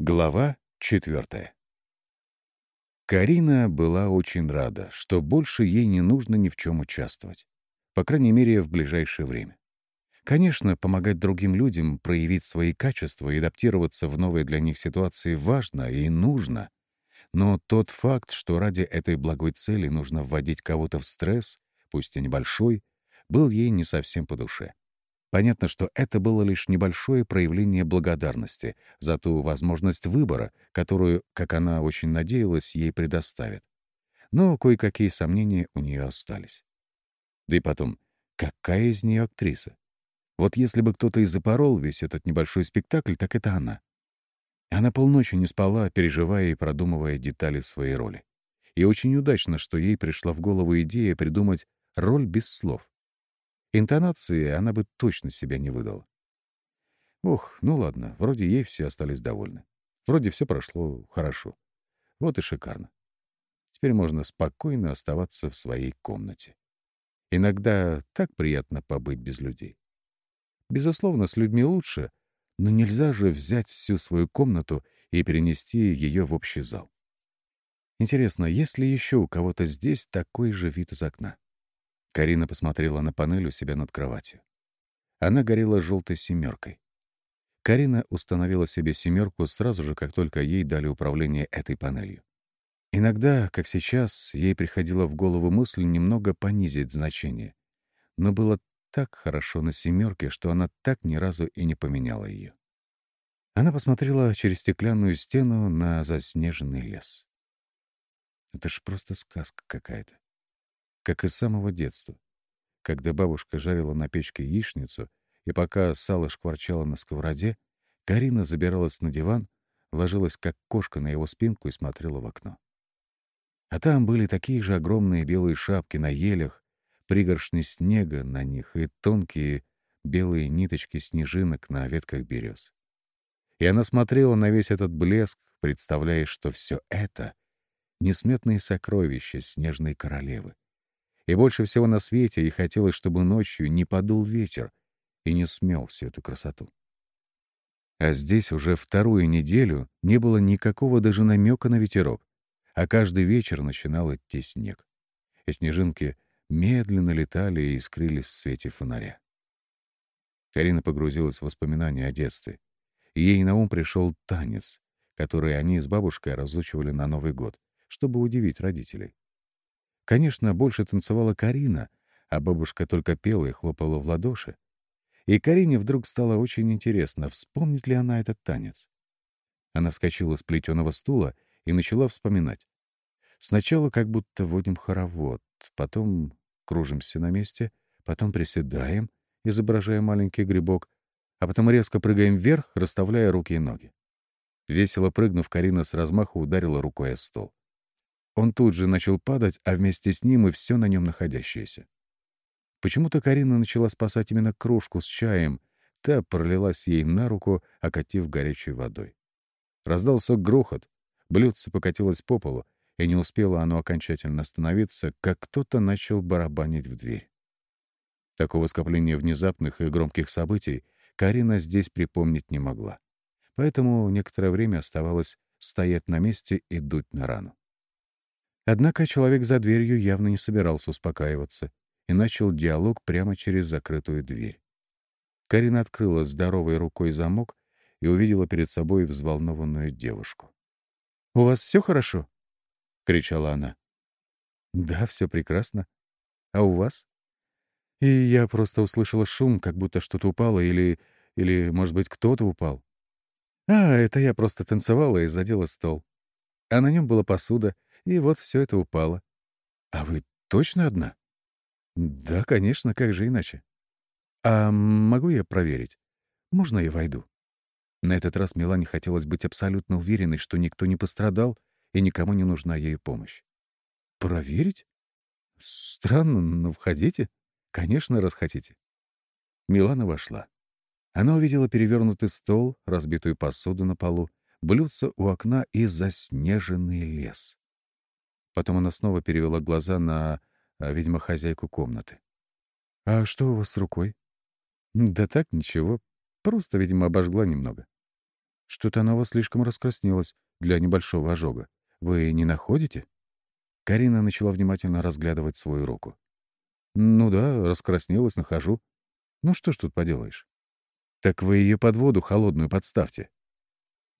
Глава четвертая. Карина была очень рада, что больше ей не нужно ни в чем участвовать. По крайней мере, в ближайшее время. Конечно, помогать другим людям проявить свои качества и адаптироваться в новые для них ситуации важно и нужно. Но тот факт, что ради этой благой цели нужно вводить кого-то в стресс, пусть и небольшой, был ей не совсем по душе. Понятно, что это было лишь небольшое проявление благодарности за ту возможность выбора, которую, как она очень надеялась, ей предоставят. Но кое-какие сомнения у нее остались. Да и потом, какая из нее актриса? Вот если бы кто-то и запорол весь этот небольшой спектакль, так это она. Она полночи не спала, переживая и продумывая детали своей роли. И очень удачно, что ей пришла в голову идея придумать роль без слов. Интонации она бы точно себя не выдала. Ох, ну ладно, вроде ей все остались довольны. Вроде все прошло хорошо. Вот и шикарно. Теперь можно спокойно оставаться в своей комнате. Иногда так приятно побыть без людей. Безусловно, с людьми лучше, но нельзя же взять всю свою комнату и перенести ее в общий зал. Интересно, есть ли еще у кого-то здесь такой же вид из окна? Карина посмотрела на панель у себя над кроватью. Она горела желтой семеркой. Карина установила себе семерку сразу же, как только ей дали управление этой панелью. Иногда, как сейчас, ей приходила в голову мысль немного понизить значение. Но было так хорошо на семерке, что она так ни разу и не поменяла ее. Она посмотрела через стеклянную стену на заснеженный лес. Это ж просто сказка какая-то как и с самого детства. Когда бабушка жарила на печке яичницу, и пока сало шкварчало на сковороде, Карина забиралась на диван, ложилась как кошка на его спинку и смотрела в окно. А там были такие же огромные белые шапки на елях, пригоршни снега на них и тонкие белые ниточки снежинок на ветках берез. И она смотрела на весь этот блеск, представляя, что все это — несметные сокровища снежной королевы, и больше всего на свете ей хотелось, чтобы ночью не подул ветер и не смел всю эту красоту. А здесь уже вторую неделю не было никакого даже намека на ветерок, а каждый вечер начинал идти снег. И снежинки медленно летали и искрились в свете фонаря. Карина погрузилась в воспоминания о детстве. И ей на ум пришел танец, который они с бабушкой разучивали на Новый год, чтобы удивить родителей. Конечно, больше танцевала Карина, а бабушка только пела и хлопала в ладоши. И Карине вдруг стало очень интересно, вспомнит ли она этот танец. Она вскочила с плетеного стула и начала вспоминать. Сначала как будто водим хоровод, потом кружимся на месте, потом приседаем, изображая маленький грибок, а потом резко прыгаем вверх, расставляя руки и ноги. Весело прыгнув, Карина с размаху ударила рукой о стол. Он тут же начал падать, а вместе с ним и все на нем находящееся. Почему-то Карина начала спасать именно кружку с чаем. Та пролилась ей на руку, окатив горячей водой. Раздался грохот, блюдце покатилось по полу, и не успело оно окончательно остановиться, как кто-то начал барабанить в дверь. Такого скопления внезапных и громких событий Карина здесь припомнить не могла. Поэтому некоторое время оставалось стоять на месте и дуть на рану. Однако человек за дверью явно не собирался успокаиваться и начал диалог прямо через закрытую дверь. Карина открыла здоровой рукой замок и увидела перед собой взволнованную девушку. «У вас все хорошо?» — кричала она. «Да, все прекрасно. А у вас?» И я просто услышала шум, как будто что-то упало или... или, может быть, кто-то упал. А, это я просто танцевала и задела стол а на нем была посуда, и вот все это упало. А вы точно одна? Да, конечно, как же иначе. А могу я проверить? Можно я войду? На этот раз Милане хотелось быть абсолютно уверенной, что никто не пострадал и никому не нужна ей помощь. Проверить? Странно, но входите. Конечно, раз хотите. Милана вошла. Она увидела перевернутый стол, разбитую посуду на полу, блюдце у окна и заснеженный лес. Потом она снова перевела глаза на, а, видимо, хозяйку комнаты. «А что у вас с рукой?» «Да так, ничего. Просто, видимо, обожгла немного». Что-то она у вас слишком раскраснелась для небольшого ожога. Вы не находите?» Карина начала внимательно разглядывать свою руку. «Ну да, раскраснелась, нахожу. Ну что ж тут поделаешь?» «Так вы ее под воду холодную подставьте».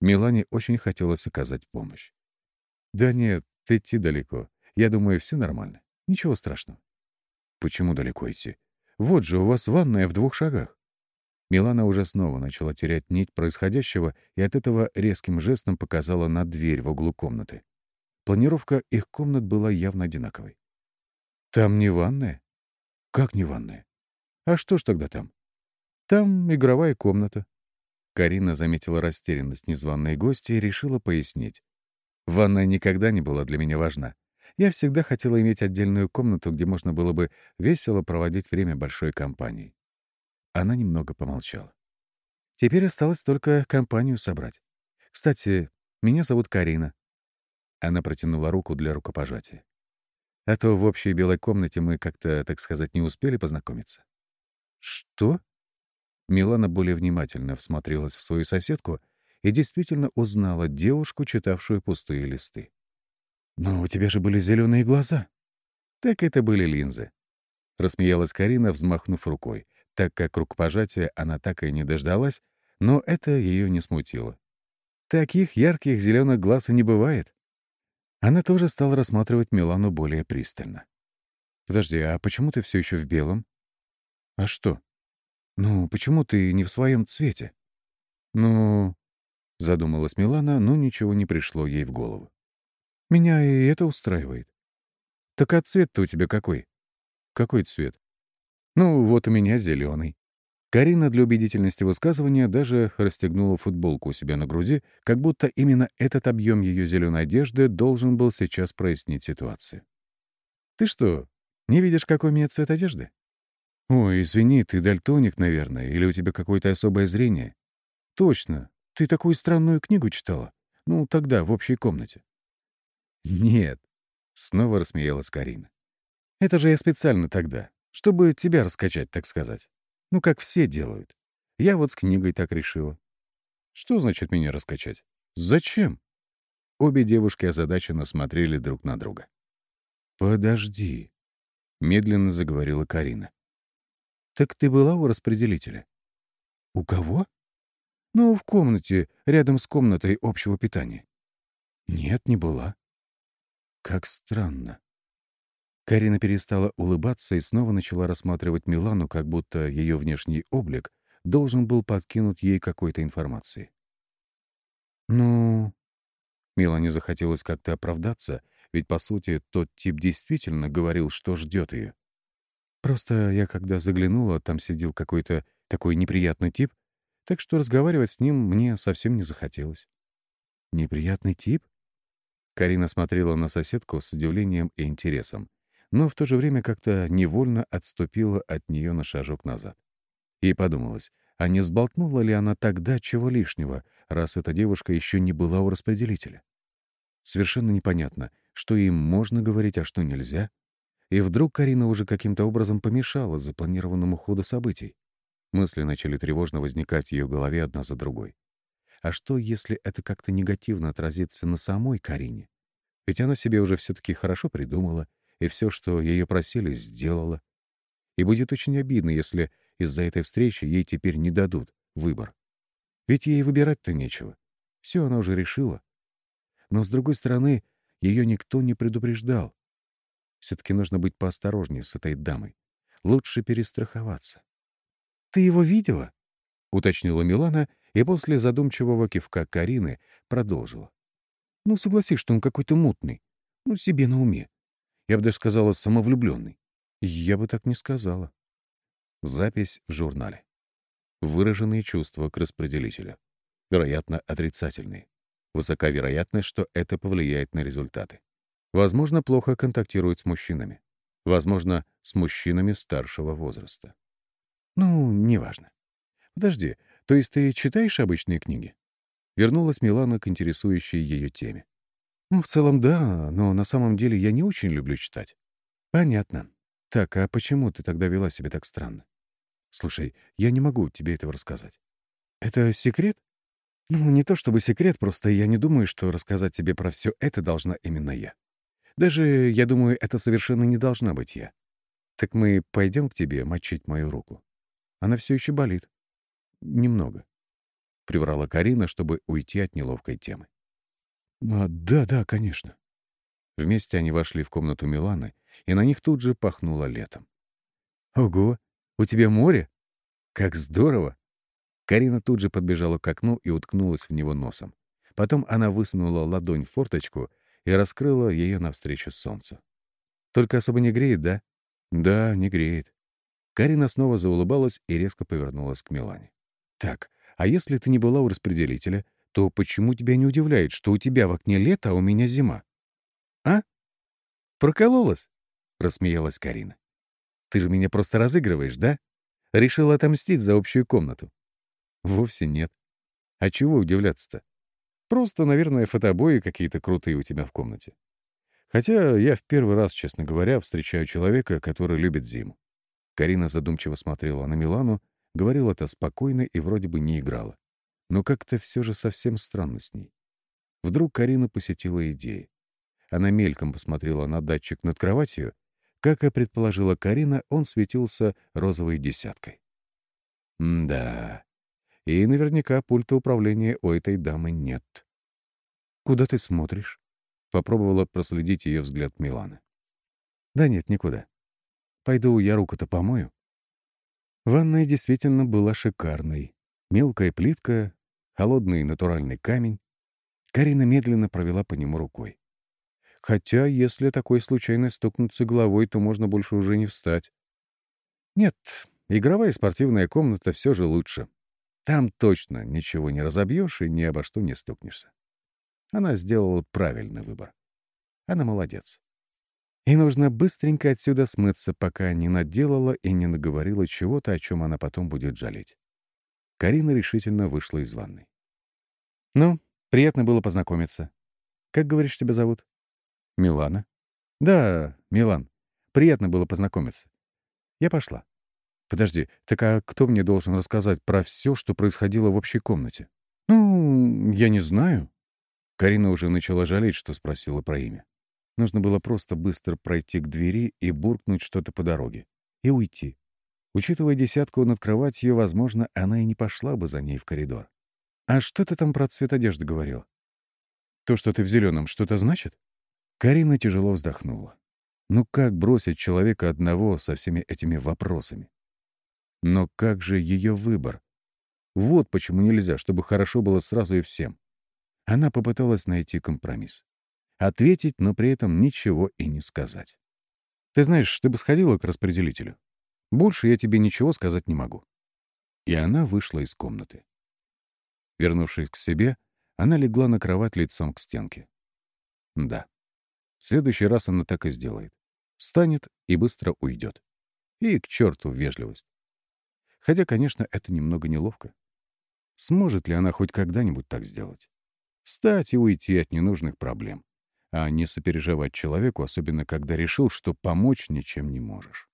Милане очень хотелось оказать помощь. «Да нет, идти далеко. Я думаю, все нормально. Ничего страшного». «Почему далеко идти? Вот же у вас ванная в двух шагах». Милана уже снова начала терять нить происходящего и от этого резким жестом показала на дверь в углу комнаты. Планировка их комнат была явно одинаковой. «Там не ванная?» «Как не ванная? А что ж тогда там?» «Там игровая комната». Карина заметила растерянность незваной гости и решила пояснить. «Ванная никогда не была для меня важна. Я всегда хотела иметь отдельную комнату, где можно было бы весело проводить время большой компанией. Она немного помолчала. Теперь осталось только компанию собрать. Кстати, меня зовут Карина. Она протянула руку для рукопожатия. А то в общей белой комнате мы как-то, так сказать, не успели познакомиться. Что? Милана более внимательно всмотрелась в свою соседку и действительно узнала девушку, читавшую пустые листы. «Но у тебя же были зеленые глаза». «Так это были линзы», — рассмеялась Карина, взмахнув рукой так как рукопожатия она так и не дождалась, но это ее не смутило. Таких ярких зеленых глаз и не бывает. Она тоже стала рассматривать Милану более пристально. «Подожди, а почему ты все еще в белом?» «А что? Ну, почему ты не в своем цвете?» «Ну...» — задумалась Милана, но ничего не пришло ей в голову. «Меня и это устраивает». «Так а цвет-то у тебя какой?» «Какой цвет?» Ну, вот у меня зеленый. Карина для убедительности высказывания даже расстегнула футболку у себя на груди, как будто именно этот объем ее зеленой одежды должен был сейчас прояснить ситуацию. «Ты что, не видишь, какой у меня цвет одежды?» «Ой, извини, ты дальтоник, наверное, или у тебя какое-то особое зрение?» «Точно. Ты такую странную книгу читала? Ну, тогда, в общей комнате». «Нет», — снова рассмеялась Карина. «Это же я специально тогда, чтобы тебя раскачать, так сказать. Ну, как все делают. Я вот с книгой так решила. Что значит меня раскачать? Зачем? Обе девушки озадаченно смотрели друг на друга. «Подожди», — медленно заговорила Карина. «Так ты была у распределителя?» «У кого?» «Ну, в комнате, рядом с комнатой общего питания». «Нет, не была». «Как странно. Карина перестала улыбаться и снова начала рассматривать Милану, как будто ее внешний облик должен был подкинуть ей какой-то информации. «Ну...» Милане захотелось как-то оправдаться, ведь, по сути, тот тип действительно говорил, что ждет ее. Просто я, когда заглянула, там сидел какой-то такой неприятный тип, так что разговаривать с ним мне совсем не захотелось. «Неприятный тип?» Карина смотрела на соседку с удивлением и интересом но в то же время как-то невольно отступила от нее на шажок назад. И подумалось, а не сболтнула ли она тогда чего лишнего, раз эта девушка еще не была у распределителя? Совершенно непонятно, что им можно говорить, а что нельзя. И вдруг Карина уже каким-то образом помешала запланированному ходу событий. Мысли начали тревожно возникать в ее голове одна за другой. А что, если это как-то негативно отразится на самой Карине? Ведь она себе уже все-таки хорошо придумала, и все, что ее просили, сделала. И будет очень обидно, если из-за этой встречи ей теперь не дадут выбор. Ведь ей выбирать-то нечего. Все она уже решила. Но, с другой стороны, ее никто не предупреждал. Все-таки нужно быть поосторожнее с этой дамой. Лучше перестраховаться. «Ты его видела?» — уточнила Милана, и после задумчивого кивка Карины продолжила. «Ну, согласись, что он какой-то мутный. Ну, себе на уме. Я бы даже сказала, самовлюбленный. Я бы так не сказала. Запись в журнале. Выраженные чувства к распределителю. Вероятно, отрицательные. Высока вероятность, что это повлияет на результаты. Возможно, плохо контактирует с мужчинами. Возможно, с мужчинами старшего возраста. Ну, неважно. Подожди, то есть ты читаешь обычные книги? Вернулась Милана к интересующей ее теме. Ну, в целом, да, но на самом деле я не очень люблю читать. Понятно. Так, а почему ты тогда вела себя так странно? Слушай, я не могу тебе этого рассказать. Это секрет? Ну, не то чтобы секрет, просто я не думаю, что рассказать тебе про все это должна именно я. Даже, я думаю, это совершенно не должна быть я. Так мы пойдем к тебе мочить мою руку. Она все еще болит. Немного. Приврала Карина, чтобы уйти от неловкой темы. А, да, да, конечно. Вместе они вошли в комнату Миланы, и на них тут же пахнуло летом. «Ого! У тебя море? Как здорово!» Карина тут же подбежала к окну и уткнулась в него носом. Потом она высунула ладонь в форточку и раскрыла ее навстречу солнцу. «Только особо не греет, да?» «Да, не греет». Карина снова заулыбалась и резко повернулась к Милане. «Так, а если ты не была у распределителя, то почему тебя не удивляет, что у тебя в окне лето, а у меня зима?» «А? Прокололась?» — рассмеялась Карина. «Ты же меня просто разыгрываешь, да? Решила отомстить за общую комнату?» Вовсе нет. А чего удивляться-то? Просто, наверное, фотобои какие-то крутые у тебя в комнате. Хотя я в первый раз, честно говоря, встречаю человека, который любит зиму. Карина задумчиво смотрела на Милану, говорила это спокойно и вроде бы не играла. Но как-то все же совсем странно с ней. Вдруг Карина посетила идея. Она мельком посмотрела на датчик над кроватью. Как и предположила Карина, он светился розовой десяткой. М да, и наверняка пульта управления у этой дамы нет. «Куда ты смотришь?» — попробовала проследить ее взгляд Милана. «Да нет, никуда. Пойду я руку-то помою». Ванная действительно была шикарной. Мелкая плитка, холодный натуральный камень. Карина медленно провела по нему рукой. Хотя, если такой случайно стукнуться головой, то можно больше уже не встать. Нет, игровая спортивная комната все же лучше. Там точно ничего не разобьешь и ни обо что не стукнешься. Она сделала правильный выбор. Она молодец. И нужно быстренько отсюда смыться, пока не наделала и не наговорила чего-то, о чем она потом будет жалеть. Карина решительно вышла из ванной. «Ну, приятно было познакомиться. Как, говоришь, тебя зовут?» «Милана». «Да, Милан. Приятно было познакомиться. Я пошла». Подожди, так а кто мне должен рассказать про все, что происходило в общей комнате? Ну, я не знаю. Карина уже начала жалеть, что спросила про имя. Нужно было просто быстро пройти к двери и буркнуть что-то по дороге. И уйти. Учитывая десятку над кроватью, возможно, она и не пошла бы за ней в коридор. «А что ты там про цвет одежды говорил? То, что ты в зеленом, что-то значит?» Карина тяжело вздохнула. Ну как бросить человека одного со всеми этими вопросами? Но как же ее выбор? Вот почему нельзя, чтобы хорошо было сразу и всем. Она попыталась найти компромисс. Ответить, но при этом ничего и не сказать. «Ты знаешь, ты бы сходила к распределителю. Больше я тебе ничего сказать не могу». И она вышла из комнаты. Вернувшись к себе, она легла на кровать лицом к стенке. Да, в следующий раз она так и сделает. Встанет и быстро уйдет. И к черту вежливость. Хотя, конечно, это немного неловко. Сможет ли она хоть когда-нибудь так сделать? Встать и уйти от ненужных проблем, а не сопереживать человеку, особенно когда решил, что помочь ничем не можешь.